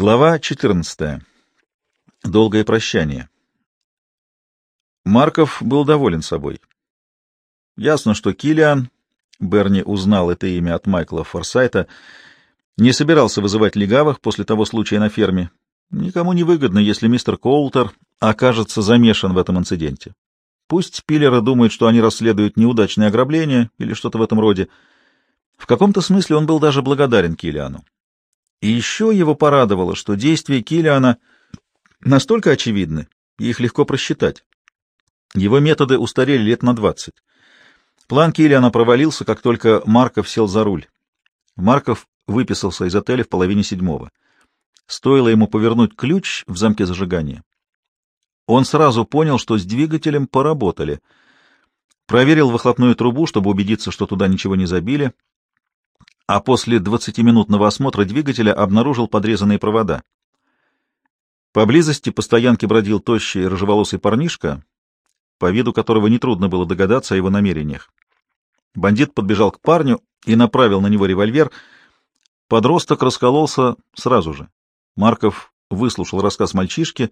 Глава 14. Долгое прощание. Марков был доволен собой. Ясно, что Килиан, Берни узнал это имя от Майкла Форсайта, не собирался вызывать легавых после того случая на ферме. Никому не выгодно, если мистер Коултер окажется замешан в этом инциденте. Пусть Пиллера думают, что они расследуют неудачное ограбление или что-то в этом роде. В каком-то смысле он был даже благодарен Килиану. И еще его порадовало, что действия Килиана настолько очевидны, их легко просчитать. Его методы устарели лет на двадцать. План Килиана провалился, как только Марков сел за руль. Марков выписался из отеля в половине седьмого. Стоило ему повернуть ключ в замке зажигания. Он сразу понял, что с двигателем поработали. Проверил выхлопную трубу, чтобы убедиться, что туда ничего не забили — а после двадцатиминутного осмотра двигателя обнаружил подрезанные провода. Поблизости по стоянке бродил тощий рыжеволосый парнишка, по виду которого нетрудно было догадаться о его намерениях. Бандит подбежал к парню и направил на него револьвер. Подросток раскололся сразу же. Марков выслушал рассказ мальчишки,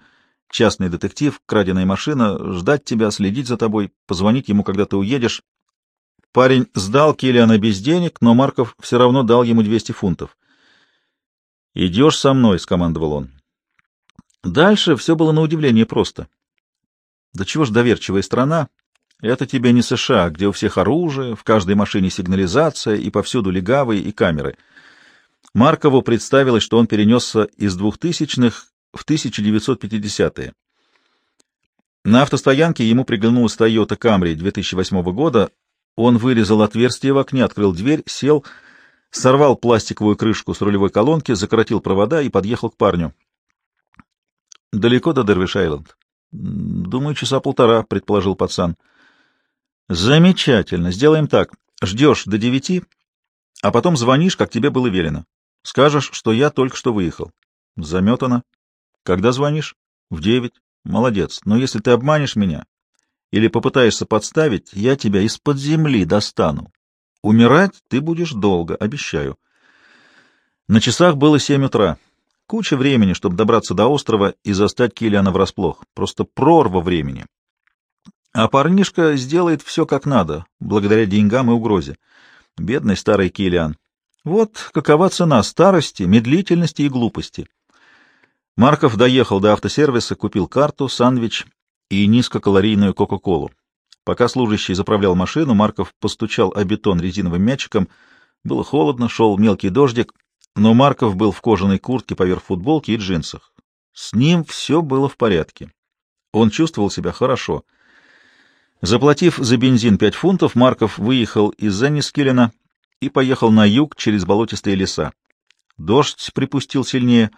частный детектив, краденая машина, ждать тебя, следить за тобой, позвонить ему, когда ты уедешь, Парень сдал Киллиана без денег, но Марков все равно дал ему 200 фунтов. «Идешь со мной», — скомандовал он. Дальше все было на удивление просто. Да чего ж доверчивая страна? Это тебе не США, где у всех оружие, в каждой машине сигнализация и повсюду легавые и камеры. Маркову представилось, что он перенесся из двухтысячных в 1950-е. На автостоянке ему приглянулась Toyota Camry 2008 года он вырезал отверстие в окне, открыл дверь, сел, сорвал пластиковую крышку с рулевой колонки, закоротил провода и подъехал к парню. «Далеко до Дервиш-Айленд?» «Думаю, часа полтора», — предположил пацан. «Замечательно. Сделаем так. Ждешь до девяти, а потом звонишь, как тебе было велено. Скажешь, что я только что выехал». «Заметано. Когда звонишь?» «В девять. Молодец. Но если ты обманешь меня, или попытаешься подставить, я тебя из-под земли достану. Умирать ты будешь долго, обещаю. На часах было семь утра. Куча времени, чтобы добраться до острова и застать Киллиана врасплох. Просто прорва времени. А парнишка сделает все как надо, благодаря деньгам и угрозе. Бедный старый Киллиан. Вот какова цена старости, медлительности и глупости. Марков доехал до автосервиса, купил карту, сандвич и низкокалорийную Кока-Колу. Пока служащий заправлял машину, Марков постучал о бетон резиновым мячиком. Было холодно, шел мелкий дождик, но Марков был в кожаной куртке поверх футболки и джинсах. С ним все было в порядке. Он чувствовал себя хорошо. Заплатив за бензин пять фунтов, Марков выехал из Зеннискилена и поехал на юг через болотистые леса. Дождь припустил сильнее,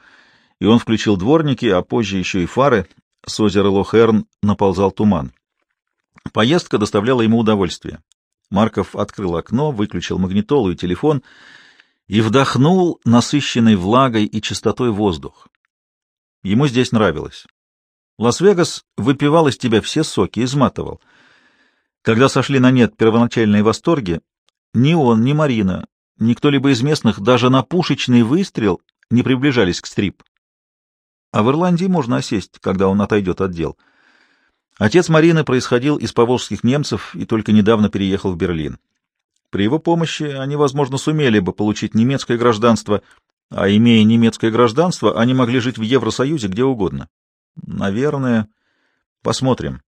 и он включил дворники, а позже еще и фары, с озера Лохерн наползал туман. Поездка доставляла ему удовольствие. Марков открыл окно, выключил магнитолу и телефон и вдохнул насыщенный влагой и чистотой воздух. Ему здесь нравилось. Лас-Вегас выпивал из тебя все соки, изматывал. Когда сошли на нет первоначальные восторги, ни он, ни Марина, ни кто-либо из местных даже на пушечный выстрел не приближались к стрип. А в Ирландии можно осесть, когда он отойдет от дел. Отец Марины происходил из поволжских немцев и только недавно переехал в Берлин. При его помощи они, возможно, сумели бы получить немецкое гражданство, а имея немецкое гражданство, они могли жить в Евросоюзе где угодно. Наверное. Посмотрим.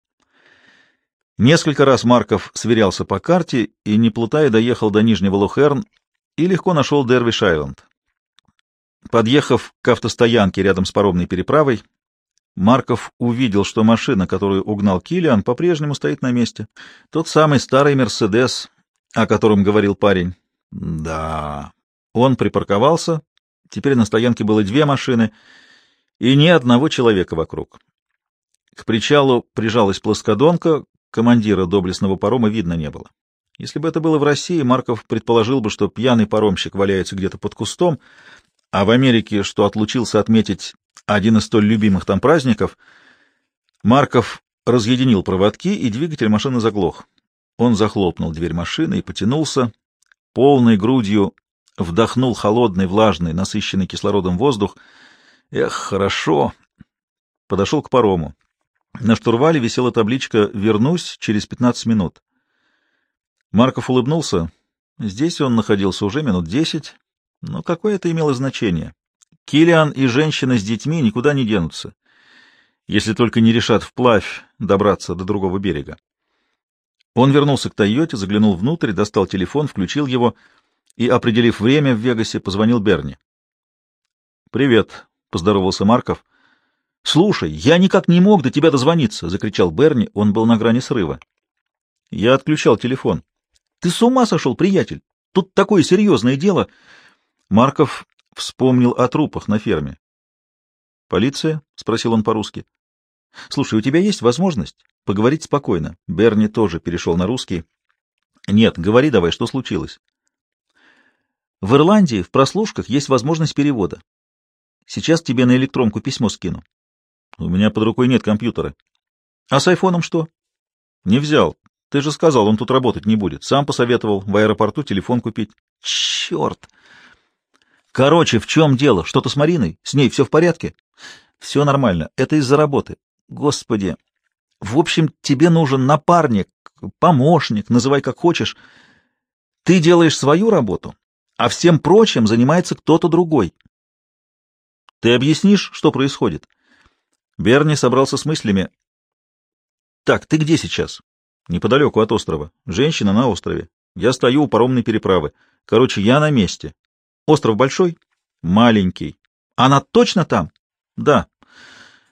Несколько раз Марков сверялся по карте и, не плутая, доехал до Нижнего Лохерн и легко нашел Дервиш-Айленд. Подъехав к автостоянке рядом с паромной переправой, Марков увидел, что машина, которую угнал Килиан, по-прежнему стоит на месте. Тот самый старый «Мерседес», о котором говорил парень. Да, он припарковался. Теперь на стоянке было две машины и ни одного человека вокруг. К причалу прижалась плоскодонка, командира доблестного парома видно не было. Если бы это было в России, Марков предположил бы, что пьяный паромщик валяется где-то под кустом, а в Америке, что отлучился отметить один из столь любимых там праздников, Марков разъединил проводки, и двигатель машины заглох. Он захлопнул дверь машины и потянулся, полной грудью вдохнул холодный, влажный, насыщенный кислородом воздух. Эх, хорошо. Подошел к парому. На штурвале висела табличка «Вернусь через 15 минут». Марков улыбнулся. Здесь он находился уже минут десять, но какое это имело значение? Килиан и женщина с детьми никуда не денутся, если только не решат вплавь добраться до другого берега. Он вернулся к Тойоте, заглянул внутрь, достал телефон, включил его и, определив время в Вегасе, позвонил Берни. «Привет», — поздоровался Марков. «Слушай, я никак не мог до тебя дозвониться!» — закричал Берни. Он был на грани срыва. Я отключал телефон. «Ты с ума сошел, приятель? Тут такое серьезное дело!» Марков вспомнил о трупах на ферме. «Полиция?» — спросил он по-русски. «Слушай, у тебя есть возможность поговорить спокойно?» Берни тоже перешел на русский. «Нет, говори давай, что случилось?» «В Ирландии в прослушках есть возможность перевода. Сейчас тебе на электронку письмо скину. У меня под рукой нет компьютера. А с айфоном что? Не взял. Ты же сказал, он тут работать не будет. Сам посоветовал в аэропорту телефон купить. Черт! Короче, в чем дело? Что-то с Мариной? С ней все в порядке? Все нормально. Это из-за работы. Господи! В общем, тебе нужен напарник, помощник, называй как хочешь. Ты делаешь свою работу, а всем прочим занимается кто-то другой. Ты объяснишь, что происходит? Берни собрался с мыслями. Так, ты где сейчас? Неподалеку от острова. Женщина на острове. Я стою у паромной переправы. Короче, я на месте. Остров большой? Маленький. Она точно там? Да.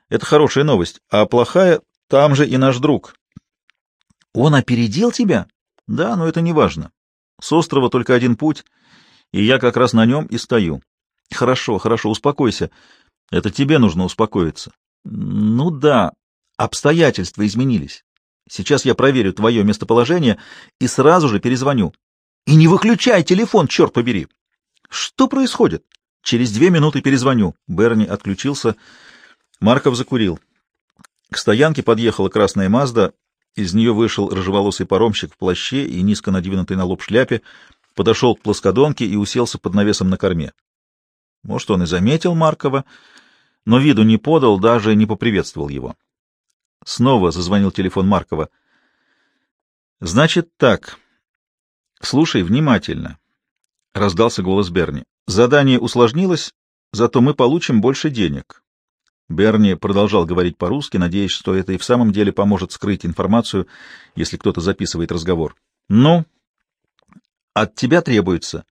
Это хорошая новость. А плохая, там же и наш друг. Он опередил тебя? Да, но это не важно. С острова только один путь, и я как раз на нем и стою. Хорошо, хорошо, успокойся. Это тебе нужно успокоиться. Ну да, обстоятельства изменились. Сейчас я проверю твое местоположение и сразу же перезвоню. И не выключай телефон, черт побери. Что происходит? Через две минуты перезвоню. Берни отключился. Марков закурил. К стоянке подъехала красная Мазда. Из нее вышел рыжеволосый паромщик в плаще и низко надвинутой на лоб шляпе, подошел к плоскодонке и уселся под навесом на корме. Может, он и заметил Маркова, но виду не подал, даже не поприветствовал его. Снова зазвонил телефон Маркова. «Значит так. Слушай внимательно», — раздался голос Берни. «Задание усложнилось, зато мы получим больше денег». Берни продолжал говорить по-русски, надеясь, что это и в самом деле поможет скрыть информацию, если кто-то записывает разговор. «Ну, от тебя требуется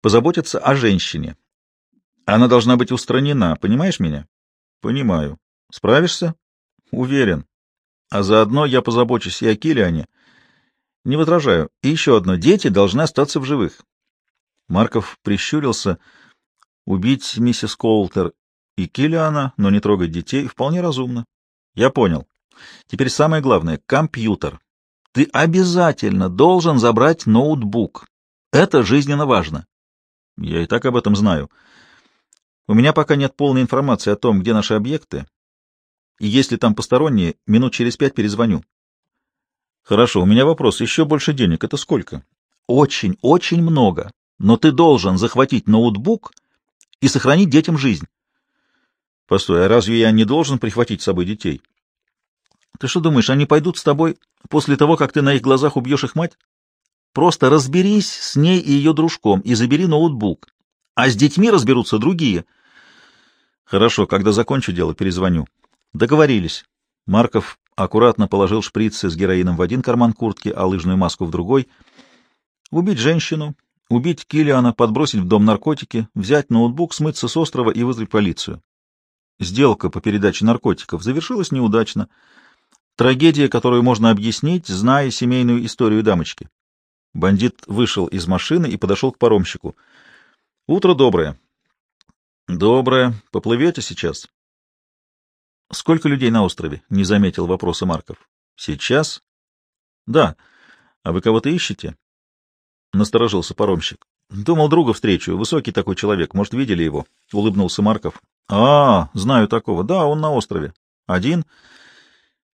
позаботиться о женщине, она должна быть устранена, понимаешь меня? Понимаю. Справишься? Уверен. А заодно я позабочусь и о Килиане. Не возражаю. И еще одно. Дети должны остаться в живых. Марков прищурился. Убить миссис Колтер и Килиана, но не трогать детей, вполне разумно. Я понял. Теперь самое главное — компьютер. Ты обязательно должен забрать ноутбук. Это жизненно важно. Я и так об этом знаю. У меня пока нет полной информации о том, где наши объекты, и если там посторонние, минут через пять перезвоню. Хорошо, у меня вопрос. Еще больше денег. Это сколько? Очень, очень много. Но ты должен захватить ноутбук и сохранить детям жизнь. Постой, а разве я не должен прихватить с собой детей? Ты что думаешь, они пойдут с тобой после того, как ты на их глазах убьешь их мать? Просто разберись с ней и ее дружком и забери ноутбук. А с детьми разберутся другие — Хорошо, когда закончу дело, перезвоню. Договорились. Марков аккуратно положил шприцы с героином в один карман куртки, а лыжную маску в другой. Убить женщину, убить Килиана, подбросить в дом наркотики, взять ноутбук, смыться с острова и вызвать полицию. Сделка по передаче наркотиков завершилась неудачно. Трагедия, которую можно объяснить, зная семейную историю дамочки. Бандит вышел из машины и подошел к паромщику. «Утро доброе. Доброе. Поплывете сейчас? Сколько людей на острове? Не заметил вопроса Марков. Сейчас? Да. А вы кого-то ищете? Насторожился паромщик. Думал, друга встречу. Высокий такой человек. Может, видели его? Улыбнулся Марков. А, знаю такого. Да, он на острове. Один?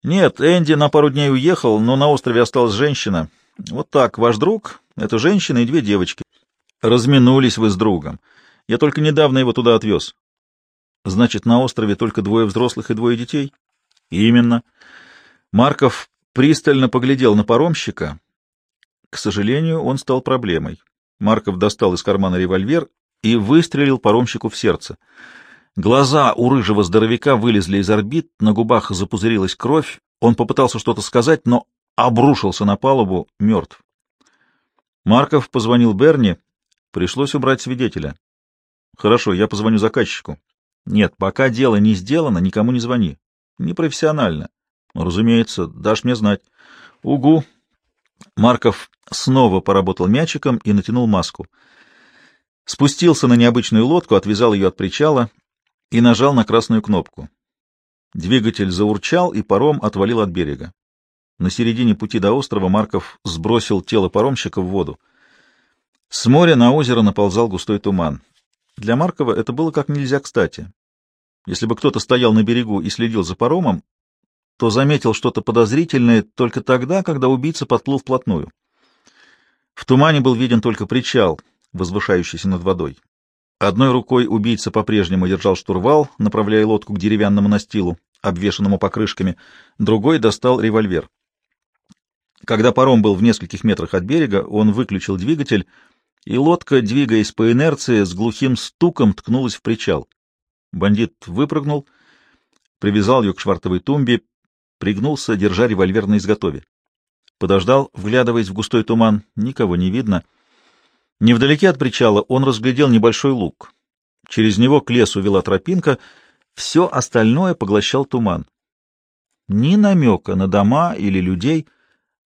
Нет, Энди на пару дней уехал, но на острове осталась женщина. Вот так, ваш друг — это женщина и две девочки. Разминулись вы с другом. Я только недавно его туда отвез. Значит, на острове только двое взрослых и двое детей? Именно. Марков пристально поглядел на паромщика. К сожалению, он стал проблемой. Марков достал из кармана револьвер и выстрелил паромщику в сердце. Глаза у рыжего здоровяка вылезли из орбит, на губах запузырилась кровь. Он попытался что-то сказать, но обрушился на палубу, мертв. Марков позвонил Берни. Пришлось убрать свидетеля. Хорошо, я позвоню заказчику. Нет, пока дело не сделано, никому не звони. Непрофессионально. Разумеется, дашь мне знать. Угу. Марков снова поработал мячиком и натянул маску. Спустился на необычную лодку, отвязал ее от причала и нажал на красную кнопку. Двигатель заурчал, и паром отвалил от берега. На середине пути до острова Марков сбросил тело паромщика в воду. С моря на озеро наползал густой туман. Для Маркова это было как нельзя кстати. Если бы кто-то стоял на берегу и следил за паромом, то заметил что-то подозрительное только тогда, когда убийца подплыл вплотную. В тумане был виден только причал, возвышающийся над водой. Одной рукой убийца по-прежнему держал штурвал, направляя лодку к деревянному настилу, обвешанному покрышками, другой достал револьвер. Когда паром был в нескольких метрах от берега, он выключил двигатель, и лодка, двигаясь по инерции, с глухим стуком ткнулась в причал. Бандит выпрыгнул, привязал ее к швартовой тумбе, пригнулся, держа револьвер на изготове. Подождал, вглядываясь в густой туман, никого не видно. Невдалеке от причала он разглядел небольшой луг. Через него к лесу вела тропинка, все остальное поглощал туман. Ни намека на дома или людей —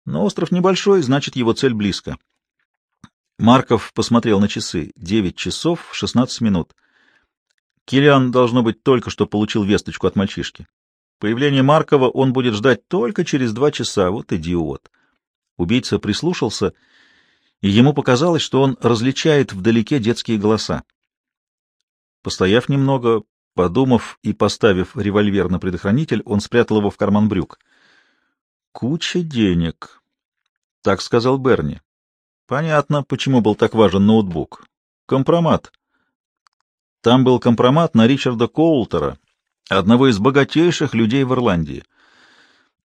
но остров небольшой, значит, его цель близко. Марков посмотрел на часы. Девять часов шестнадцать минут. Килиан, должно быть, только что получил весточку от мальчишки. Появление Маркова он будет ждать только через два часа. Вот идиот. Убийца прислушался, и ему показалось, что он различает вдалеке детские голоса. Постояв немного, подумав и поставив револьвер на предохранитель, он спрятал его в карман брюк — Куча денег. Так сказал Берни. Понятно, почему был так важен ноутбук. Компромат. Там был компромат на Ричарда Коултера, одного из богатейших людей в Ирландии.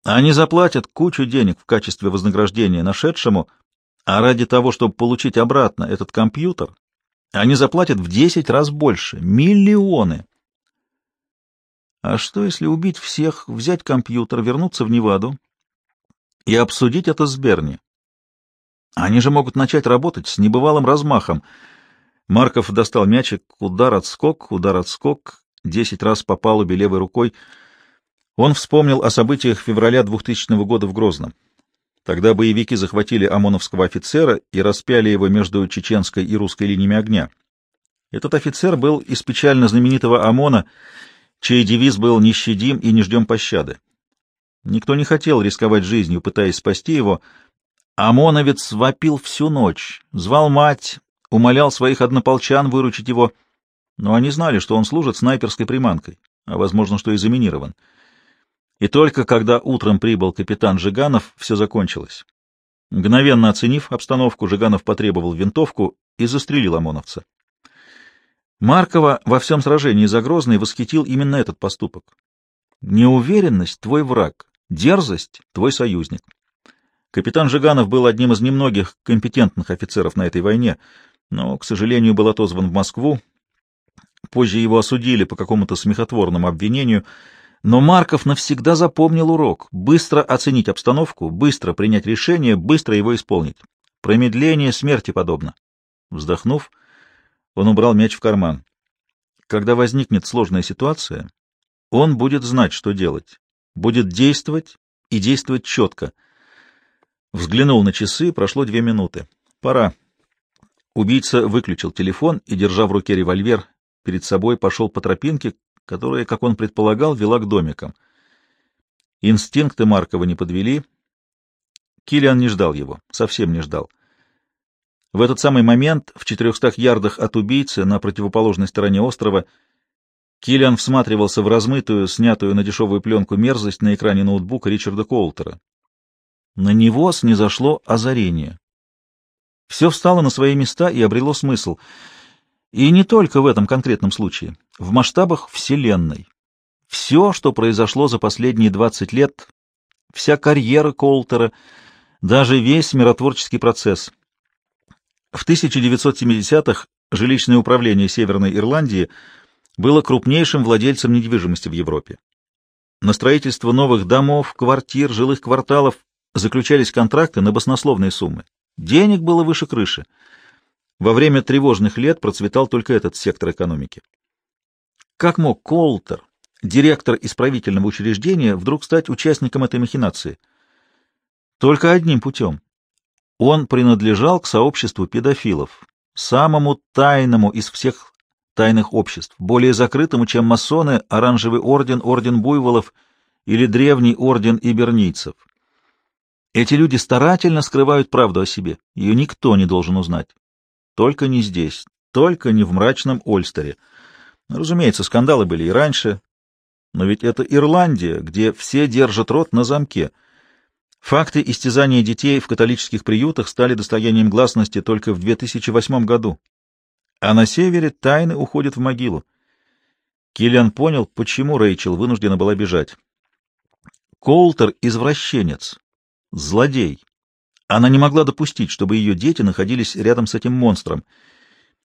Они заплатят кучу денег в качестве вознаграждения нашедшему, а ради того, чтобы получить обратно этот компьютер, они заплатят в десять раз больше. Миллионы. А что, если убить всех, взять компьютер, вернуться в Неваду, и обсудить это с Берни. Они же могут начать работать с небывалым размахом. Марков достал мячик, удар, отскок, удар, отскок, десять раз по палубе левой рукой. Он вспомнил о событиях февраля 2000 года в Грозном. Тогда боевики захватили ОМОНовского офицера и распяли его между чеченской и русской линиями огня. Этот офицер был из печально знаменитого ОМОНа, чей девиз был «Не щадим и не ждем пощады». Никто не хотел рисковать жизнью, пытаясь спасти его. ОМОНовец вопил всю ночь, звал мать, умолял своих однополчан выручить его, но они знали, что он служит снайперской приманкой, а, возможно, что и заминирован. И только когда утром прибыл капитан Жиганов, все закончилось. Мгновенно оценив обстановку, Жиганов потребовал винтовку и застрелил ОМОНовца. Маркова во всем сражении за Грозный восхитил именно этот поступок. Неуверенность — твой враг, Дерзость — твой союзник. Капитан Жиганов был одним из немногих компетентных офицеров на этой войне, но, к сожалению, был отозван в Москву. Позже его осудили по какому-то смехотворному обвинению, но Марков навсегда запомнил урок — быстро оценить обстановку, быстро принять решение, быстро его исполнить. Промедление смерти подобно. Вздохнув, он убрал мяч в карман. Когда возникнет сложная ситуация, он будет знать, что делать будет действовать и действовать четко. Взглянул на часы, прошло две минуты. Пора. Убийца выключил телефон и, держа в руке револьвер, перед собой пошел по тропинке, которая, как он предполагал, вела к домикам. Инстинкты Маркова не подвели. Киллиан не ждал его, совсем не ждал. В этот самый момент, в четырехстах ярдах от убийцы, на противоположной стороне острова, Киллиан всматривался в размытую, снятую на дешевую пленку мерзость на экране ноутбука Ричарда Коултера. На него снизошло озарение. Все встало на свои места и обрело смысл. И не только в этом конкретном случае. в масштабах Вселенной. Все, что произошло за последние 20 лет, вся карьера Колтера, даже весь миротворческий процесс. В 1970-х жилищное управление Северной Ирландии было крупнейшим владельцем недвижимости в Европе. На строительство новых домов, квартир, жилых кварталов заключались контракты на баснословные суммы. Денег было выше крыши. Во время тревожных лет процветал только этот сектор экономики. Как мог Колтер, директор исправительного учреждения, вдруг стать участником этой махинации? Только одним путем. Он принадлежал к сообществу педофилов, самому тайному из всех тайных обществ, более закрытому, чем масоны, оранжевый орден, орден буйволов или древний орден ибернийцев. Эти люди старательно скрывают правду о себе, ее никто не должен узнать. Только не здесь, только не в мрачном Ольстере. Разумеется, скандалы были и раньше, но ведь это Ирландия, где все держат рот на замке — Факты истязания детей в католических приютах стали достоянием гласности только в 2008 году, а на севере тайны уходят в могилу. Киллиан понял, почему Рэйчел вынуждена была бежать. Колтер — извращенец, злодей. Она не могла допустить, чтобы ее дети находились рядом с этим монстром.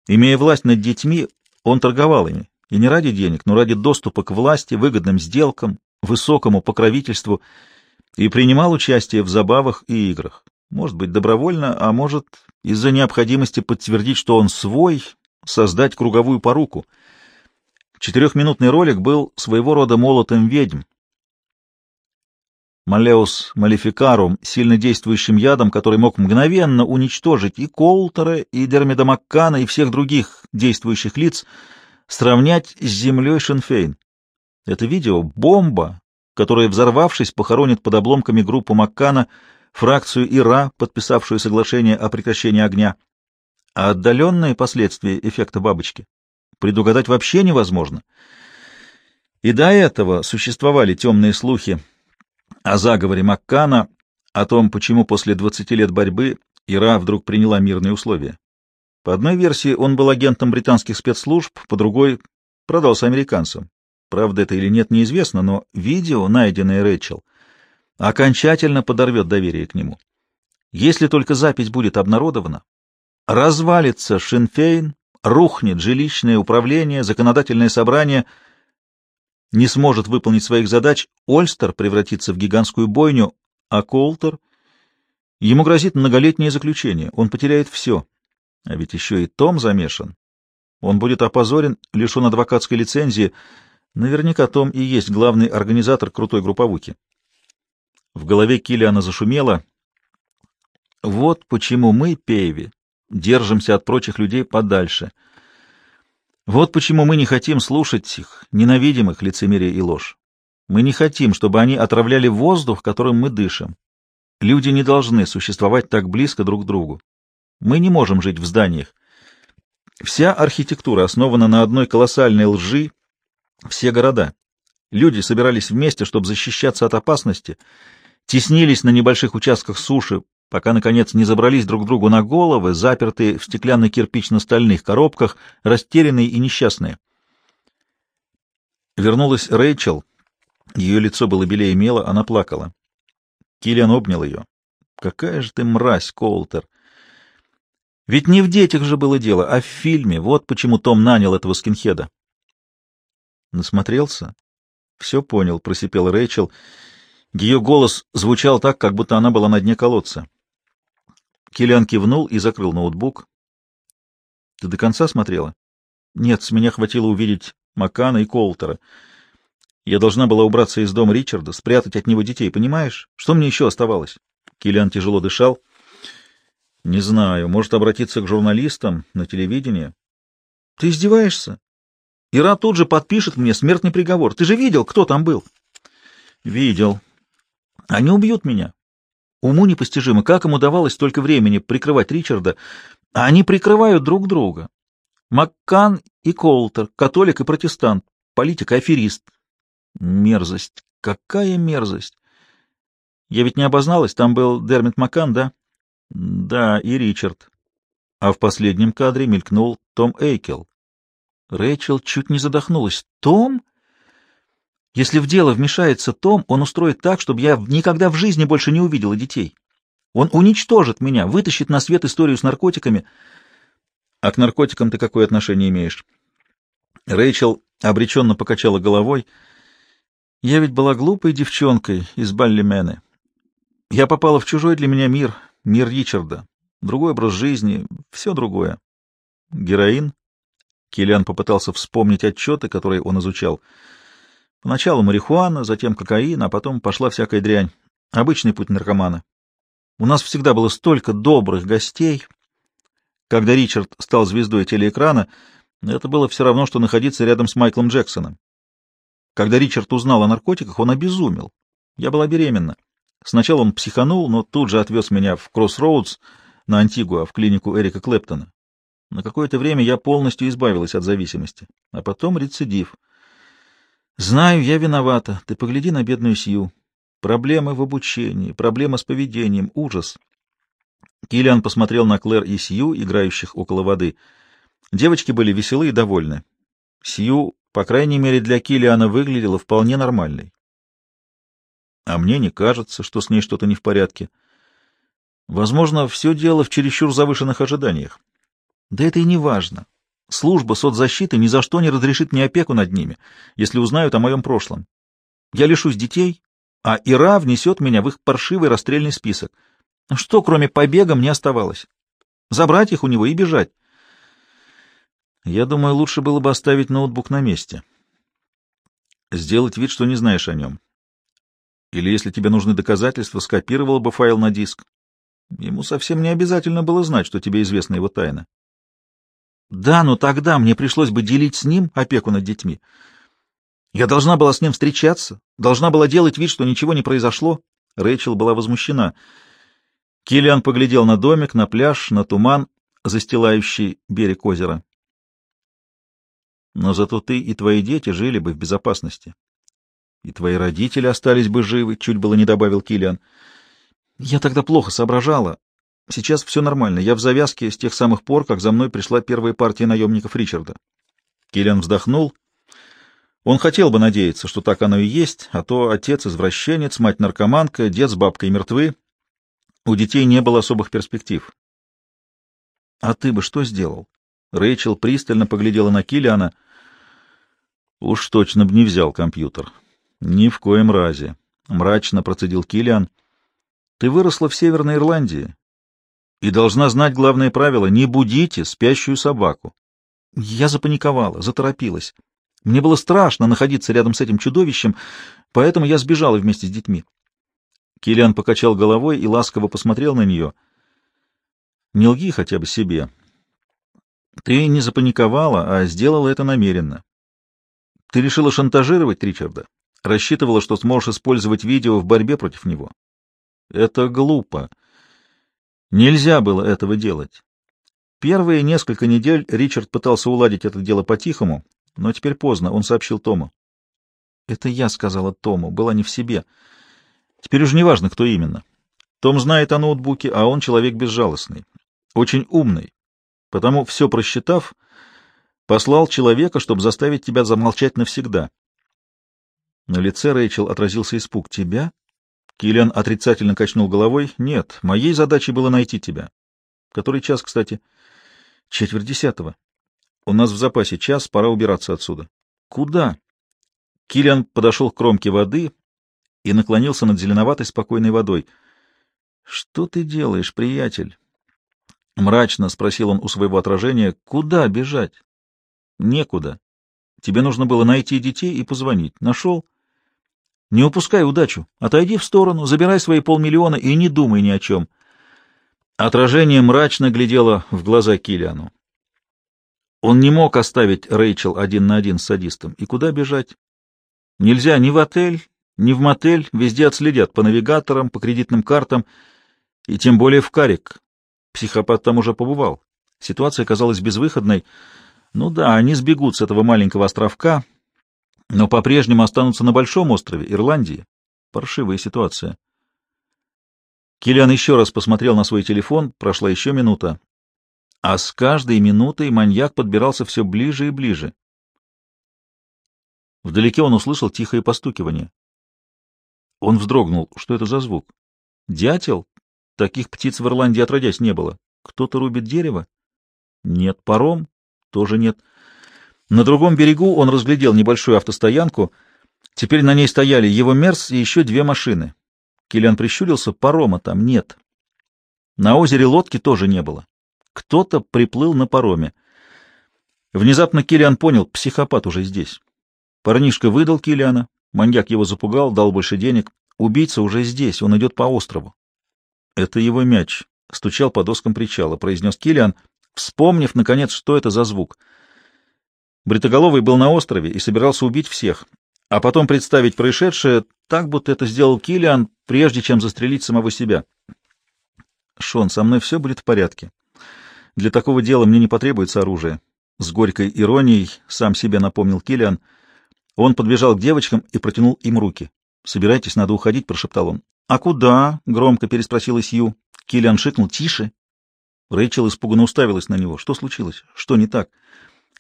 Имея власть над детьми, он торговал ими, и не ради денег, но ради доступа к власти, выгодным сделкам, высокому покровительству — и принимал участие в забавах и играх. Может быть, добровольно, а может, из-за необходимости подтвердить, что он свой, создать круговую поруку. Четырехминутный ролик был своего рода молотом ведьм. Малеус Малификарум, сильно действующим ядом, который мог мгновенно уничтожить и Колтера, и Дермида Маккана, и всех других действующих лиц, сравнять с землей Шенфейн. Это видео — бомба, которая, взорвавшись, похоронит под обломками группу Маккана, фракцию Ира, подписавшую соглашение о прекращении огня. А отдаленные последствия эффекта бабочки предугадать вообще невозможно. И до этого существовали темные слухи о заговоре Маккана, о том, почему после 20 лет борьбы Ира вдруг приняла мирные условия. По одной версии он был агентом британских спецслужб, по другой — продался американцам. Правда это или нет, неизвестно, но видео, найденное Рэйчел, окончательно подорвет доверие к нему. Если только запись будет обнародована, развалится Шинфейн, рухнет жилищное управление, законодательное собрание, не сможет выполнить своих задач, Ольстер превратится в гигантскую бойню, а Колтер... Ему грозит многолетнее заключение, он потеряет все. А ведь еще и Том замешан. Он будет опозорен, лишен адвокатской лицензии, Наверняка Том и есть главный организатор крутой групповухи. В голове Киллиана зашумело. Вот почему мы, Пейви, держимся от прочих людей подальше. Вот почему мы не хотим слушать их, ненавидим их лицемерие и ложь. Мы не хотим, чтобы они отравляли воздух, которым мы дышим. Люди не должны существовать так близко друг к другу. Мы не можем жить в зданиях. Вся архитектура основана на одной колоссальной лжи все города. Люди собирались вместе, чтобы защищаться от опасности, теснились на небольших участках суши, пока, наконец, не забрались друг другу на головы, запертые в стеклянно-кирпично-стальных коробках, растерянные и несчастные. Вернулась Рэйчел. Ее лицо было белее мела, она плакала. Киллиан обнял ее. «Какая же ты мразь, Колтер!» Ведь не в детях же было дело, а в фильме. Вот почему Том нанял этого скинхеда. Насмотрелся? Все понял, просипел Рэйчел. Ее голос звучал так, как будто она была на дне колодца. Киллиан кивнул и закрыл ноутбук. Ты до конца смотрела? Нет, с меня хватило увидеть Макана и Колтера. Я должна была убраться из дома Ричарда, спрятать от него детей, понимаешь? Что мне еще оставалось? Киллиан тяжело дышал. Не знаю, может обратиться к журналистам на телевидение. Ты издеваешься? Ира тут же подпишет мне смертный приговор. Ты же видел, кто там был? Видел. Они убьют меня. Уму непостижимо, как им удавалось столько времени прикрывать Ричарда, а они прикрывают друг друга. Маккан и Колтер, католик и протестант, политик и аферист. Мерзость. Какая мерзость. Я ведь не обозналась, там был Дермит Маккан, да? Да, и Ричард. А в последнем кадре мелькнул Том Эйкел. Рэйчел чуть не задохнулась. «Том? Если в дело вмешается Том, он устроит так, чтобы я никогда в жизни больше не увидела детей. Он уничтожит меня, вытащит на свет историю с наркотиками. А к наркотикам ты какое отношение имеешь? Рэйчел обреченно покачала головой. Я ведь была глупой девчонкой из Баллимены. Я попала в чужой для меня мир, мир Ричарда. Другой образ жизни, все другое. Героин? Киллиан попытался вспомнить отчеты, которые он изучал. Поначалу марихуана, затем кокаин, а потом пошла всякая дрянь. Обычный путь наркомана. У нас всегда было столько добрых гостей. Когда Ричард стал звездой телеэкрана, это было все равно, что находиться рядом с Майклом Джексоном. Когда Ричард узнал о наркотиках, он обезумел. Я была беременна. Сначала он психанул, но тут же отвез меня в Кроссроудс на Антигуа, в клинику Эрика Клэптона. На какое-то время я полностью избавилась от зависимости, а потом рецидив. Знаю, я виновата. Ты погляди на бедную Сью. Проблемы в обучении, проблемы с поведением, ужас. Киллиан посмотрел на Клэр и Сью, играющих около воды. Девочки были веселы и довольны. Сью, по крайней мере, для Киллиана выглядела вполне нормальной. А мне не кажется, что с ней что-то не в порядке. Возможно, все дело в чересчур завышенных ожиданиях. Да это и не важно. Служба соцзащиты ни за что не разрешит мне опеку над ними, если узнают о моем прошлом. Я лишусь детей, а Ира внесет меня в их паршивый расстрельный список. Что, кроме побега, мне оставалось? Забрать их у него и бежать. Я думаю, лучше было бы оставить ноутбук на месте. Сделать вид, что не знаешь о нем. Или, если тебе нужны доказательства, скопировал бы файл на диск. Ему совсем не обязательно было знать, что тебе известна его тайна. Да, но тогда мне пришлось бы делить с ним опеку над детьми. Я должна была с ним встречаться, должна была делать вид, что ничего не произошло. Рэйчел была возмущена. Киллиан поглядел на домик, на пляж, на туман, застилающий берег озера. Но зато ты и твои дети жили бы в безопасности. И твои родители остались бы живы, чуть было не добавил Киллиан. Я тогда плохо соображала. Сейчас все нормально. Я в завязке с тех самых пор, как за мной пришла первая партия наемников Ричарда. Киллиан вздохнул он хотел бы надеяться, что так оно и есть, а то отец извращенец, мать наркоманка, дед с бабкой мертвы. У детей не было особых перспектив. — А ты бы что сделал? Рэйчел пристально поглядела на Киллиана. — Уж точно бы не взял компьютер. — Ни в коем разе. — мрачно процедил Киллиан. — Ты выросла в Северной Ирландии и должна знать главное правило — не будите спящую собаку. Я запаниковала, заторопилась. Мне было страшно находиться рядом с этим чудовищем, поэтому я сбежала вместе с детьми. Киллиан покачал головой и ласково посмотрел на нее. «Не лги хотя бы себе. Ты не запаниковала, а сделала это намеренно. Ты решила шантажировать Ричарда, рассчитывала, что сможешь использовать видео в борьбе против него. Это глупо. Нельзя было этого делать. Первые несколько недель Ричард пытался уладить это дело по-тихому, но теперь поздно, он сообщил Тому. Это я сказала Тому, была не в себе. Теперь уже не важно, кто именно. Том знает о ноутбуке, а он человек безжалостный, очень умный. Потому, все просчитав, послал человека, чтобы заставить тебя замолчать навсегда. На лице Рэйчел отразился испуг. «Тебя?» Киллиан отрицательно качнул головой. «Нет, моей задачей было найти тебя». «Который час, кстати?» «Четверть десятого». У нас в запасе час, пора убираться отсюда. Куда? Киллиан подошел к кромке воды и наклонился над зеленоватой спокойной водой. Что ты делаешь, приятель? Мрачно спросил он у своего отражения. Куда бежать? Некуда. Тебе нужно было найти детей и позвонить. Нашел? Не упускай удачу. Отойди в сторону, забирай свои полмиллиона и не думай ни о чем. Отражение мрачно глядело в глаза Киллиану. Он не мог оставить Рэйчел один на один с садистом. И куда бежать? Нельзя ни в отель, ни в мотель, везде отследят по навигаторам, по кредитным картам, и тем более в Карик. Психопат там уже побывал. Ситуация казалась безвыходной. Ну да, они сбегут с этого маленького островка, но по-прежнему останутся на большом острове, Ирландии. Паршивая ситуация. Киллиан еще раз посмотрел на свой телефон, прошла еще минута. А с каждой минутой маньяк подбирался все ближе и ближе. Вдалеке он услышал тихое постукивание. Он вздрогнул. Что это за звук? Дятел? Таких птиц в Ирландии отродясь не было. Кто-то рубит дерево? Нет. Паром? Тоже нет. На другом берегу он разглядел небольшую автостоянку. Теперь на ней стояли его Мерс и еще две машины. Киллиан прищурился. Парома там нет. На озере лодки тоже не было. Кто-то приплыл на пароме. Внезапно Киллиан понял, психопат уже здесь. Парнишка выдал Киллиана, маньяк его запугал, дал больше денег. Убийца уже здесь, он идет по острову. Это его мяч. Стучал по доскам причала, произнес Киллиан, вспомнив, наконец, что это за звук. Бритоголовый был на острове и собирался убить всех, а потом представить происшедшее так, будто это сделал Киллиан, прежде чем застрелить самого себя. «Шон, со мной все будет в порядке. Для такого дела мне не потребуется оружие», с горькой иронией сам себе напомнил Килиан. Он подбежал к девочкам и протянул им руки. «Собирайтесь, надо уходить», — прошептал он. «А куда?» — громко переспросила Сью. Килиан шикнул. «Тише». Рэйчел испуганно уставилась на него. «Что случилось? Что не так?»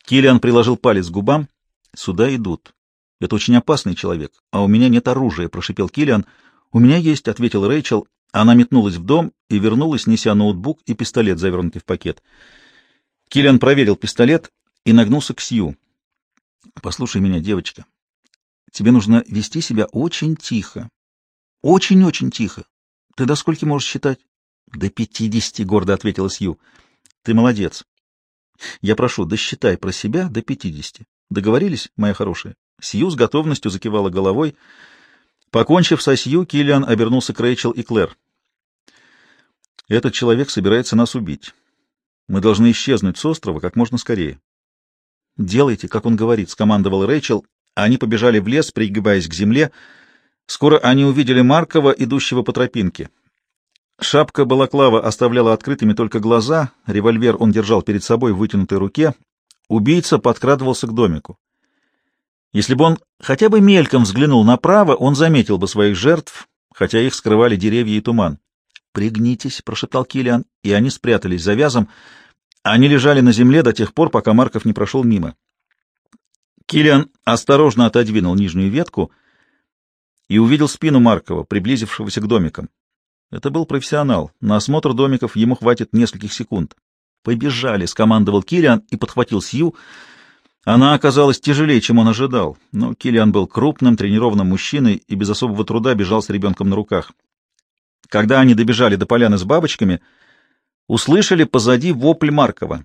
Килиан приложил палец к губам. «Сюда идут. Это очень опасный человек, а у меня нет оружия», — прошипел Килиан. «У меня есть», — ответил Рэйчел. Она метнулась в дом и вернулась, неся ноутбук и пистолет, завернутый в пакет. Киллиан проверил пистолет и нагнулся к Сью. «Послушай меня, девочка. Тебе нужно вести себя очень тихо. Очень-очень тихо. Ты до скольки можешь считать?» «До пятидесяти», — гордо ответила Сью. «Ты молодец. Я прошу, досчитай про себя до пятидесяти. Договорились, моя хорошая?» Сью с готовностью закивала головой. Покончив со Сью, Киллиан обернулся к Рэйчел и Клэр. «Этот человек собирается нас убить. Мы должны исчезнуть с острова как можно скорее. «Делайте, как он говорит», — скомандовал Рэйчел. Они побежали в лес, пригибаясь к земле. Скоро они увидели Маркова, идущего по тропинке. Шапка балаклава оставляла открытыми только глаза, револьвер он держал перед собой в вытянутой руке. Убийца подкрадывался к домику. Если бы он хотя бы мельком взглянул направо, он заметил бы своих жертв, хотя их скрывали деревья и туман. «Пригнитесь», — прошептал Килиан, и они спрятались за вязом. Они лежали на земле до тех пор, пока Марков не прошел мимо. Килиан осторожно отодвинул нижнюю ветку и увидел спину Маркова, приблизившегося к домикам. Это был профессионал. На осмотр домиков ему хватит нескольких секунд. «Побежали!» — скомандовал Килиан и подхватил Сью. Она оказалась тяжелее, чем он ожидал, но Килиан был крупным, тренированным мужчиной и без особого труда бежал с ребенком на руках. Когда они добежали до поляны с бабочками, услышали позади вопль Маркова.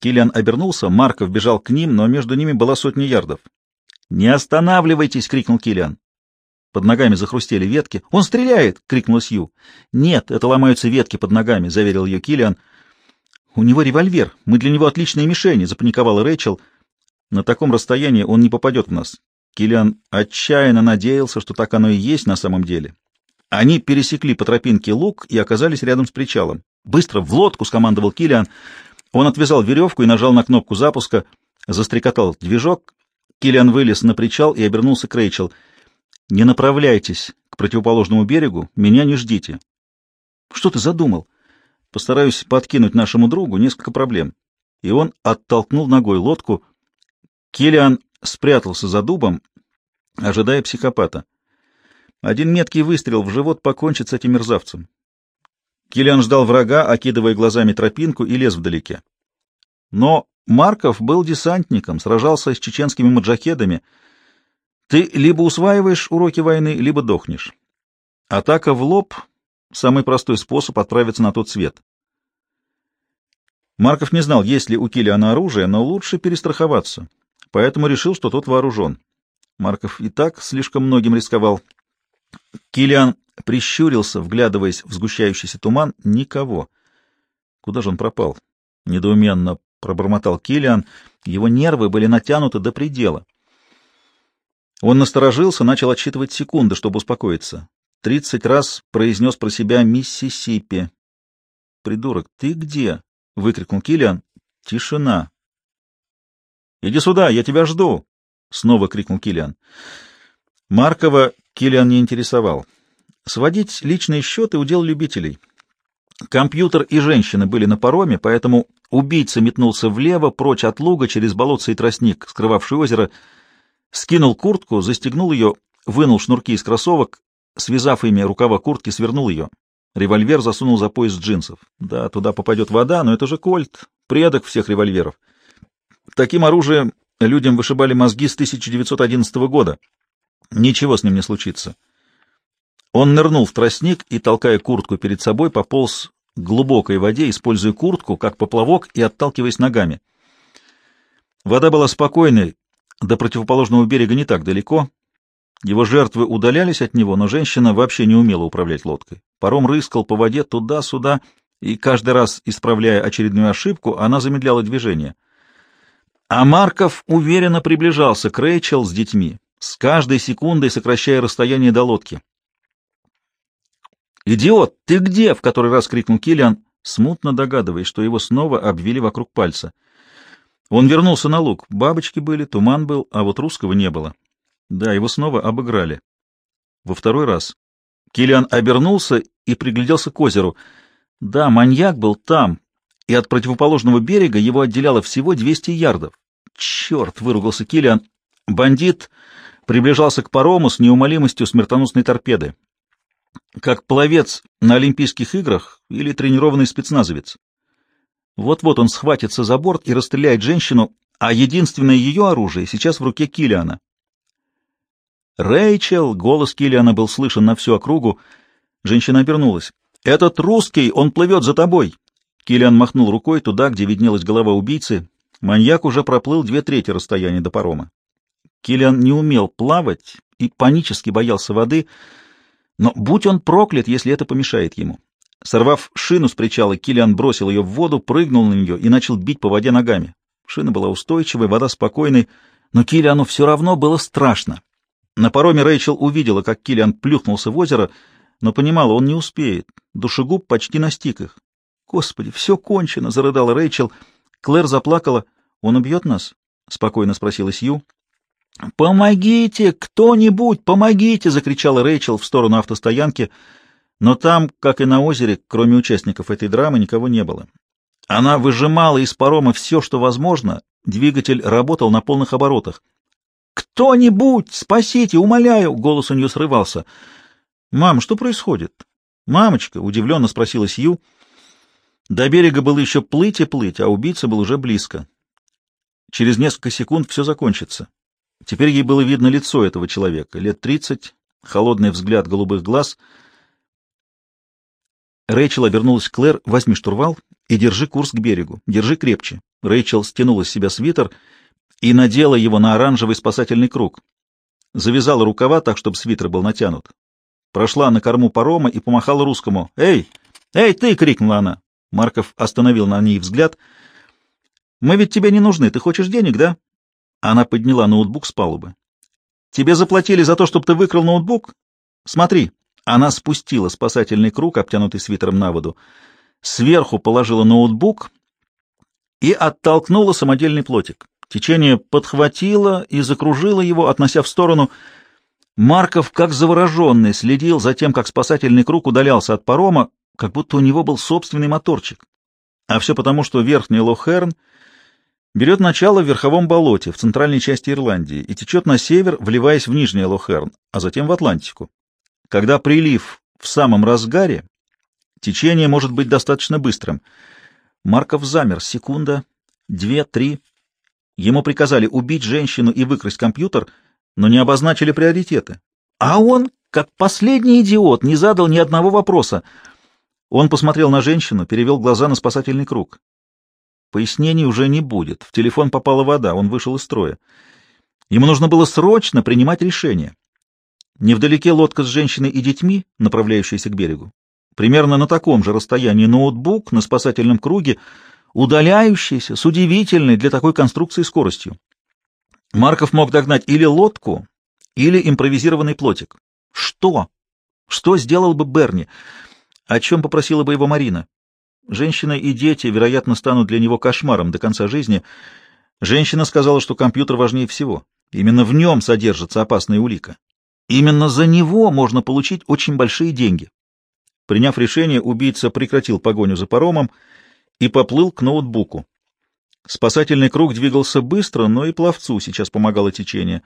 Киллиан обернулся, Марков бежал к ним, но между ними была сотня ярдов. «Не останавливайтесь!» — крикнул Киллиан. Под ногами захрустели ветки. «Он стреляет!» — крикнул Сью. «Нет, это ломаются ветки под ногами», — заверил ее Киллиан. «У него револьвер. Мы для него отличные мишени», — запаниковала Рэйчел. «На таком расстоянии он не попадет в нас». Киллиан отчаянно надеялся, что так оно и есть на самом деле. Они пересекли по тропинке луг и оказались рядом с причалом. «Быстро, в лодку!» — скомандовал Килиан. Он отвязал веревку и нажал на кнопку запуска. Застрекотал движок. Килиан вылез на причал и обернулся к Рэйчел. «Не направляйтесь к противоположному берегу, меня не ждите». «Что ты задумал?» «Постараюсь подкинуть нашему другу несколько проблем». И он оттолкнул ногой лодку. Килиан спрятался за дубом, ожидая психопата. Один меткий выстрел в живот покончит с этим мерзавцем. Киллиан ждал врага, окидывая глазами тропинку, и лез вдалеке. Но Марков был десантником, сражался с чеченскими маджахедами. Ты либо усваиваешь уроки войны, либо дохнешь. Атака в лоб — самый простой способ отправиться на тот свет. Марков не знал, есть ли у Киллиана оружие, но лучше перестраховаться, поэтому решил, что тот вооружен. Марков и так слишком многим рисковал. Килиан прищурился, вглядываясь в сгущающийся туман. Никого. Куда же он пропал? Недоуменно пробормотал Килиан. Его нервы были натянуты до предела. Он насторожился, начал отсчитывать секунды, чтобы успокоиться. Тридцать раз произнес про себя «Миссисипи». «Придурок, ты где?» — выкрикнул Килиан. «Тишина». «Иди сюда, я тебя жду!» — снова крикнул Килиан. Маркова Киллиан не интересовал. Сводить личные счеты — удел любителей. Компьютер и женщины были на пароме, поэтому убийца метнулся влево, прочь от луга, через болотце и тростник, скрывавший озеро. Скинул куртку, застегнул ее, вынул шнурки из кроссовок, связав ими рукава куртки, свернул ее. Револьвер засунул за пояс джинсов. Да, туда попадет вода, но это же кольт, предок всех револьверов. Таким оружием людям вышибали мозги с 1911 года. Ничего с ним не случится. Он нырнул в тростник и, толкая куртку перед собой, пополз к глубокой воде, используя куртку как поплавок и отталкиваясь ногами. Вода была спокойной, до противоположного берега не так далеко. Его жертвы удалялись от него, но женщина вообще не умела управлять лодкой. Паром рыскал по воде туда-сюда, и каждый раз, исправляя очередную ошибку, она замедляла движение. А Марков уверенно приближался к Рэйчел с детьми, с каждой секундой сокращая расстояние до лодки. «Идиот, ты где?» — в который раз крикнул Киллиан, смутно догадываясь, что его снова обвели вокруг пальца. Он вернулся на луг. Бабочки были, туман был, а вот русского не было. Да, его снова обыграли. Во второй раз. Киллиан обернулся и пригляделся к озеру. Да, маньяк был там, и от противоположного берега его отделяло всего 200 ярдов. «Черт!» — выругался Киллиан. Бандит приближался к парому с неумолимостью смертоносной торпеды как пловец на Олимпийских играх или тренированный спецназовец. Вот-вот он схватится за борт и расстреляет женщину, а единственное ее оружие сейчас в руке Килиана. «Рэйчел!» — голос Килиана был слышен на всю округу. Женщина обернулась. «Этот русский, он плывет за тобой!» Килиан махнул рукой туда, где виднелась голова убийцы. Маньяк уже проплыл две трети расстояния до парома. Килиан не умел плавать и панически боялся воды — но будь он проклят, если это помешает ему. Сорвав шину с причала, Килиан бросил ее в воду, прыгнул на нее и начал бить по воде ногами. Шина была устойчивой, вода спокойной, но Килиану все равно было страшно. На пароме Рэйчел увидела, как Килиан плюхнулся в озеро, но понимала, он не успеет. Душегуб почти настиг их. «Господи, все кончено!» — зарыдала Рэйчел. Клэр заплакала. «Он убьет нас?» — спокойно спросила Сью. «Помогите! Кто-нибудь! Помогите!» — закричала Рэйчел в сторону автостоянки, но там, как и на озере, кроме участников этой драмы, никого не было. Она выжимала из парома все, что возможно, двигатель работал на полных оборотах. «Кто-нибудь! Спасите! Умоляю!» — голос у нее срывался. «Мам, что происходит?» «Мамочка!» — удивленно спросила Сью. До берега было еще плыть и плыть, а убийца был уже близко. Через несколько секунд все закончится. Теперь ей было видно лицо этого человека, лет тридцать, холодный взгляд голубых глаз. Рэйчел обернулась к Клэр, возьми штурвал и держи курс к берегу, держи крепче. Рэйчел стянула с себя свитер и надела его на оранжевый спасательный круг. Завязала рукава так, чтобы свитер был натянут. Прошла на корму парома и помахала русскому. «Эй! Эй, ты!» — крикнула она. Марков остановил на ней взгляд. «Мы ведь тебе не нужны. Ты хочешь денег, да?» Она подняла ноутбук с палубы. «Тебе заплатили за то, чтобы ты выкрал ноутбук? Смотри». Она спустила спасательный круг, обтянутый свитером на воду, сверху положила ноутбук и оттолкнула самодельный плотик. Течение подхватило и закружило его, относя в сторону. Марков, как завороженный, следил за тем, как спасательный круг удалялся от парома, как будто у него был собственный моторчик. А все потому, что верхний Лохерн — берет начало в Верховом болоте в центральной части Ирландии и течет на север, вливаясь в Нижний Лохерн, а затем в Атлантику. Когда прилив в самом разгаре, течение может быть достаточно быстрым. Марков замер. Секунда, две, три. Ему приказали убить женщину и выкрасть компьютер, но не обозначили приоритеты. А он, как последний идиот, не задал ни одного вопроса. Он посмотрел на женщину, перевел глаза на спасательный круг. Пояснений уже не будет. В телефон попала вода, он вышел из строя. Ему нужно было срочно принимать решение. Невдалеке лодка с женщиной и детьми, направляющаяся к берегу. Примерно на таком же расстоянии ноутбук на спасательном круге, удаляющийся с удивительной для такой конструкции скоростью. Марков мог догнать или лодку, или импровизированный плотик. Что? Что сделал бы Берни? О чем попросила бы его Марина? Женщина и дети, вероятно, станут для него кошмаром до конца жизни. Женщина сказала, что компьютер важнее всего. Именно в нем содержится опасная улика. Именно за него можно получить очень большие деньги. Приняв решение, убийца прекратил погоню за паромом и поплыл к ноутбуку. Спасательный круг двигался быстро, но и пловцу сейчас помогало течение.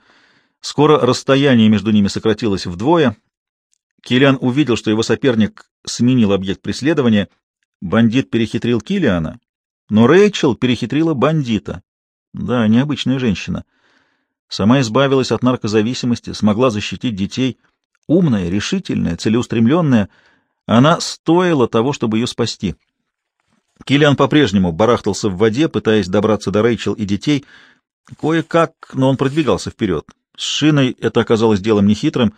Скоро расстояние между ними сократилось вдвое. Киллиан увидел, что его соперник сменил объект преследования. Бандит перехитрил Киллиана, но Рэйчел перехитрила бандита. Да, необычная женщина. Сама избавилась от наркозависимости, смогла защитить детей. Умная, решительная, целеустремленная. Она стоила того, чтобы ее спасти. Киллиан по-прежнему барахтался в воде, пытаясь добраться до Рэйчел и детей. Кое-как, но он продвигался вперед. С шиной это оказалось делом нехитрым.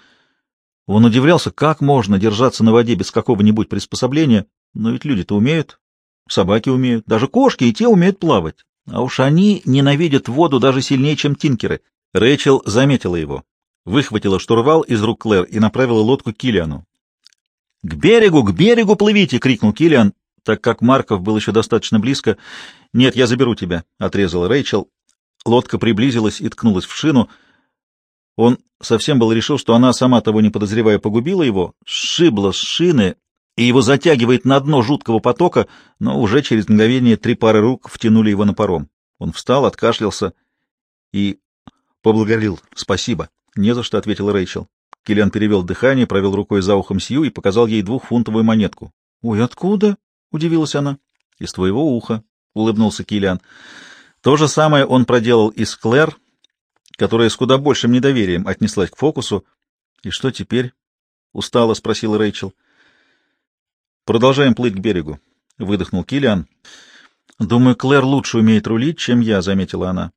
Он удивлялся, как можно держаться на воде без какого-нибудь приспособления, но ведь люди-то умеют, собаки умеют, даже кошки и те умеют плавать. А уж они ненавидят воду даже сильнее, чем тинкеры. Рэйчел заметила его, выхватила штурвал из рук Клэр и направила лодку к Киллиану. — К берегу, к берегу плывите! — крикнул Киллиан, так как Марков был еще достаточно близко. — Нет, я заберу тебя, — отрезала Рэйчел. Лодка приблизилась и ткнулась в шину. Он совсем был решил, что она, сама того не подозревая, погубила его, сшибла с шины и его затягивает на дно жуткого потока, но уже через мгновение три пары рук втянули его на паром. Он встал, откашлялся и поблагодарил. — Спасибо. — Не за что, — ответила Рэйчел. Киллиан перевел дыхание, провел рукой за ухом Сью и показал ей двухфунтовую монетку. — Ой, откуда? — удивилась она. — Из твоего уха, — улыбнулся Киллиан. То же самое он проделал и с Клэр, которая с куда большим недоверием отнеслась к фокусу. — И что теперь? — устало спросила Рэйчел. — Продолжаем плыть к берегу, — выдохнул Киллиан. — Думаю, Клэр лучше умеет рулить, чем я, — заметила она.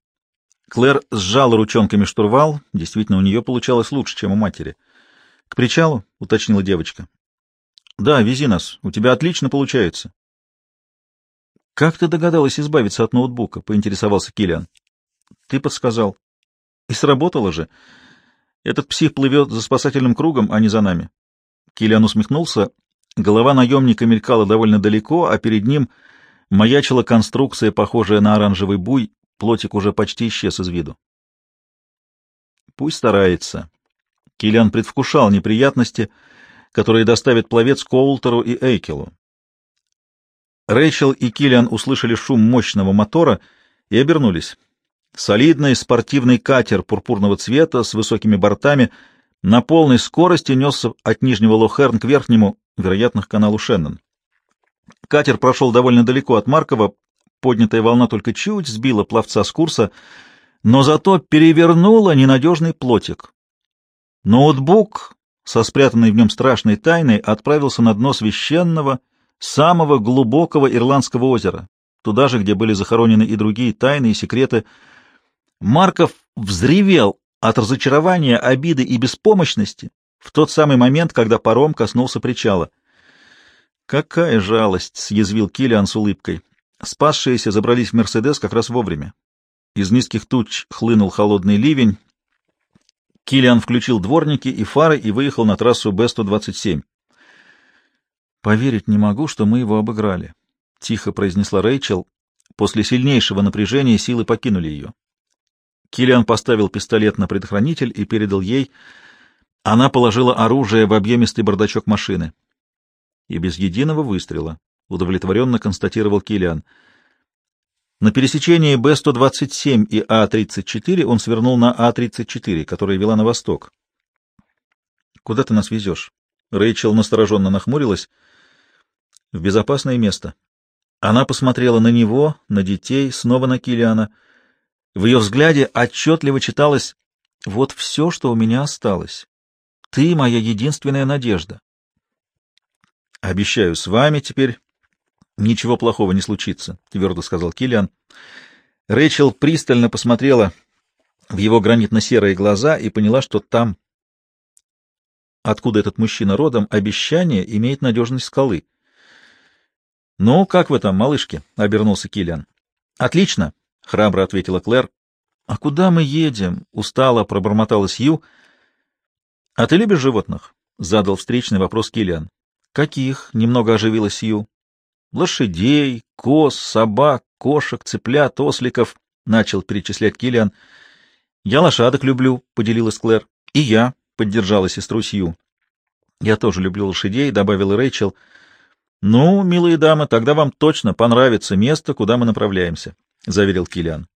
Клэр сжала ручонками штурвал. Действительно, у нее получалось лучше, чем у матери. — К причалу? — уточнила девочка. — Да, вези нас. У тебя отлично получается. — Как ты догадалась избавиться от ноутбука? — поинтересовался Киллиан. — Ты подсказал. — И сработало же. Этот псих плывет за спасательным кругом, а не за нами. Киллиан усмехнулся. Голова наемника мелькала довольно далеко, а перед ним маячила конструкция, похожая на оранжевый буй. Плотик уже почти исчез из виду. Пусть старается. Киллиан предвкушал неприятности, которые доставит пловец Коултеру и Эйкелу. Рэйчел и Киллиан услышали шум мощного мотора и обернулись. Солидный спортивный катер пурпурного цвета с высокими бортами на полной скорости несся от нижнего Лохерн к верхнему, вероятно, к каналу Шеннон. Катер прошел довольно далеко от Маркова, поднятая волна только чуть сбила пловца с курса, но зато перевернула ненадежный плотик. Ноутбук со спрятанной в нем страшной тайной отправился на дно священного, самого глубокого ирландского озера, туда же, где были захоронены и другие тайны и секреты. Марков взревел от разочарования, обиды и беспомощности в тот самый момент, когда паром коснулся причала. «Какая жалость!» — съязвил Киллиан с улыбкой. Спасшиеся забрались в «Мерседес» как раз вовремя. Из низких туч хлынул холодный ливень, Килиан включил дворники и фары и выехал на трассу Б-127. «Поверить не могу, что мы его обыграли», — тихо произнесла Рэйчел. После сильнейшего напряжения силы покинули ее. Килиан поставил пистолет на предохранитель и передал ей. Она положила оружие в объемистый бардачок машины. И без единого выстрела, — удовлетворенно констатировал Килиан. На пересечении Б-127 и А-34 он свернул на А-34, которая вела на восток. «Куда ты нас везешь?» Рэйчел настороженно нахмурилась. «В безопасное место». Она посмотрела на него, на детей, снова на Килиана. В ее взгляде отчетливо читалось «Вот все, что у меня осталось. Ты моя единственная надежда». «Обещаю, с вами теперь Ничего плохого не случится, твердо сказал Килиан. Рэйчел пристально посмотрела в его гранитно-серые глаза и поняла, что там, откуда этот мужчина родом, обещание имеет надежность скалы. «Ну, как вы там, малышки?» — обернулся Килиан. «Отлично», — храбро ответила Клэр. «А куда мы едем?» — устало пробормотала Сью. «А ты любишь животных?» — задал встречный вопрос Килиан. «Каких?» — немного оживилась Сью. Лошадей, коз, собак, кошек, цыплят, осликов, — начал перечислять Килиан. Я лошадок люблю, — поделилась Клэр. — И я, — поддержала сестру Сью. — Я тоже люблю лошадей, — добавила Рэйчел. — Ну, милые дамы, тогда вам точно понравится место, куда мы направляемся, — заверил Килиан.